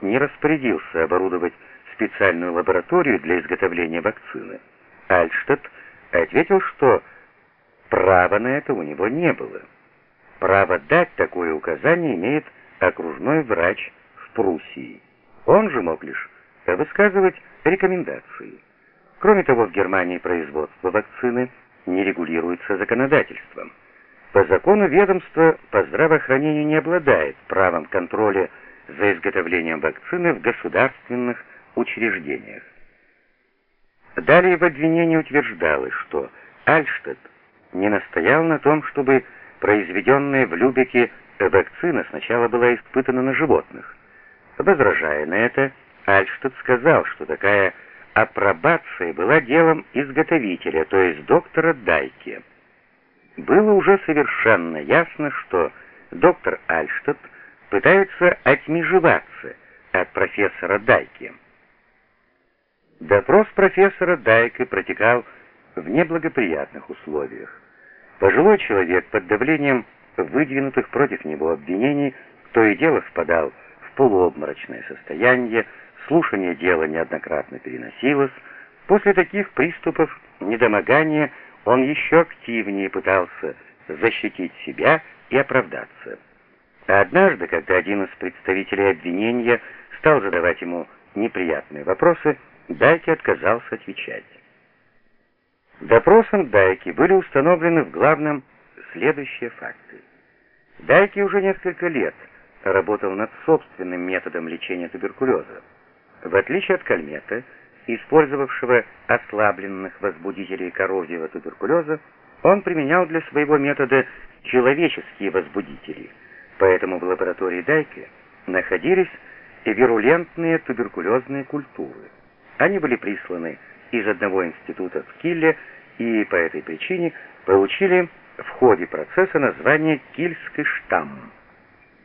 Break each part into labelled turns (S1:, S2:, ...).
S1: не распорядился оборудовать специальную лабораторию для изготовления вакцины. Альштадт ответил, что права на это у него не было. Право дать такое указание имеет окружной врач в Пруссии. Он же мог лишь высказывать рекомендации. Кроме того, в Германии производство вакцины не регулируется законодательством. По закону ведомство по здравоохранению не обладает правом контроля за изготовлением вакцины в государственных учреждениях. Далее в обвинении утверждалось, что Альштадт не настоял на том, чтобы произведенная в Любеке вакцина сначала была испытана на животных. Возражая на это, Альштадт сказал, что такая апробация была делом изготовителя, то есть доктора Дайке. Было уже совершенно ясно, что доктор Альштадт пытается отмежеваться от профессора Дайки. Допрос профессора Дайки протекал в неблагоприятных условиях. Пожилой человек под давлением выдвинутых против него обвинений то и дело впадал в полуобморочное состояние, слушание дела неоднократно переносилось. После таких приступов недомогания он еще активнее пытался защитить себя и оправдаться. А однажды, когда один из представителей обвинения стал задавать ему неприятные вопросы, Дайки отказался отвечать. Допросом Дайки были установлены в главном следующие факты. Дайки уже несколько лет работал над собственным методом лечения туберкулеза. В отличие от Кальмета, использовавшего ослабленных возбудителей коррозии туберкулеза, он применял для своего метода человеческие возбудители, поэтому в лаборатории Дайки находились вирулентные туберкулезные культуры. Они были присланы из одного института в Килле и по этой причине получили в ходе процесса название «Кильский штамм».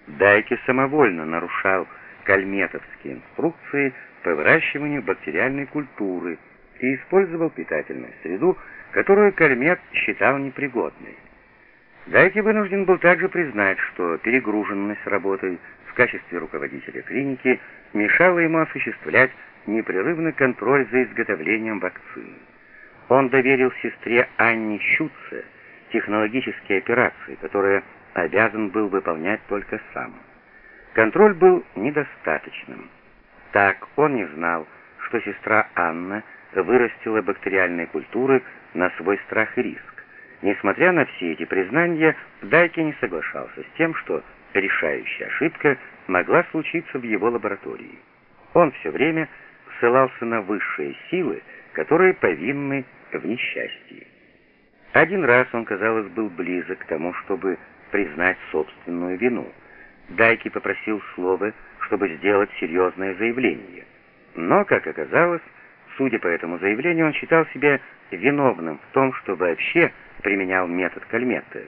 S1: Дайки самовольно нарушал кальметовские инструкции по выращиванию бактериальной культуры и использовал питательную среду, которую кальмет считал непригодной. Дайки вынужден был также признать, что перегруженность работой в качестве руководителя клиники мешала ему осуществлять непрерывный контроль за изготовлением вакцины. Он доверил сестре Анне Щуце технологические операции, которые обязан был выполнять только сам. Контроль был недостаточным. Так он не знал, что сестра Анна вырастила бактериальные культуры на свой страх и риск. Несмотря на все эти признания, Дайки не соглашался с тем, что решающая ошибка могла случиться в его лаборатории. Он все время ссылался на высшие силы, которые повинны в несчастье. Один раз он, казалось, был близок к тому, чтобы признать собственную вину. Дайки попросил слова, чтобы сделать серьезное заявление. Но, как оказалось, судя по этому заявлению, он считал себя виновным в том, что вообще применял метод Кальметта.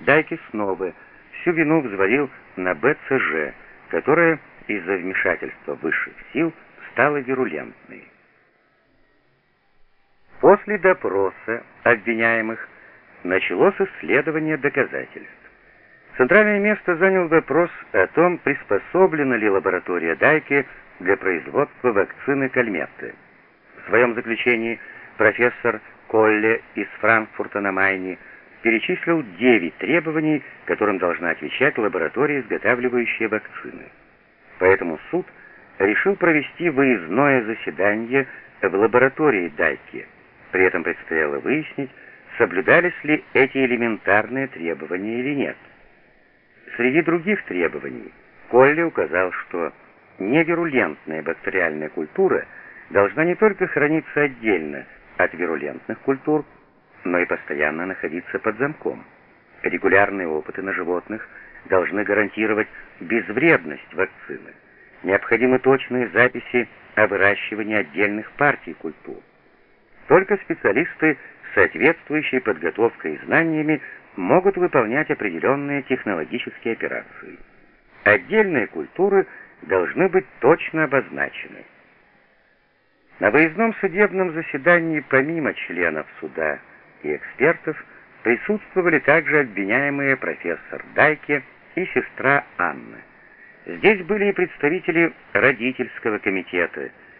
S1: Дайки снова всю вину взвалил на БЦЖ, которая из-за вмешательства высших сил стала вирулентной. После допроса обвиняемых началось исследование доказательств. Центральное место занял вопрос о том, приспособлена ли лаборатория Дайки для производства вакцины Кальметты. Своем заключении профессор Колле из Франкфурта на Майне перечислил 9 требований, которым должна отвечать лаборатория, изготавливающая вакцины. Поэтому суд решил провести выездное заседание в лаборатории Дайки. При этом предстояло выяснить, соблюдались ли эти элементарные требования или нет. Среди других требований Колли указал, что невирулентная бактериальная культура должна не только храниться отдельно от вирулентных культур, но и постоянно находиться под замком. Регулярные опыты на животных должны гарантировать безвредность вакцины. Необходимы точные записи о выращивании отдельных партий культур. Только специалисты с соответствующей подготовкой и знаниями могут выполнять определенные технологические операции. Отдельные культуры должны быть точно обозначены. На выездном судебном заседании помимо членов суда и экспертов присутствовали также обвиняемые профессор Дайке и сестра Анна. Здесь были и представители родительского комитета,